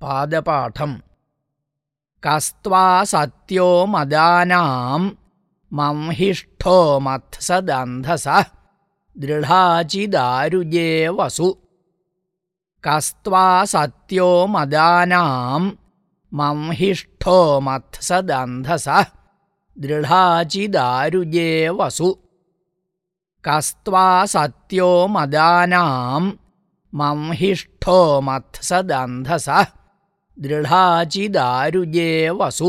पादपाठम्। कस्त्वा सत्यो मदानाम् मंहिष्ठो मत्सदन्धसः दृढाचिदारुजे वसु। कस्त्वा सत्यो मदानाम् मंहिष्ठो मत्सदन्धसः दृढाचिदारुजे वसु। कस्त्वा सत्यो मदानाम् मंहिष्ठो मत्सदन्धसः दृढाचिदारुजे वसु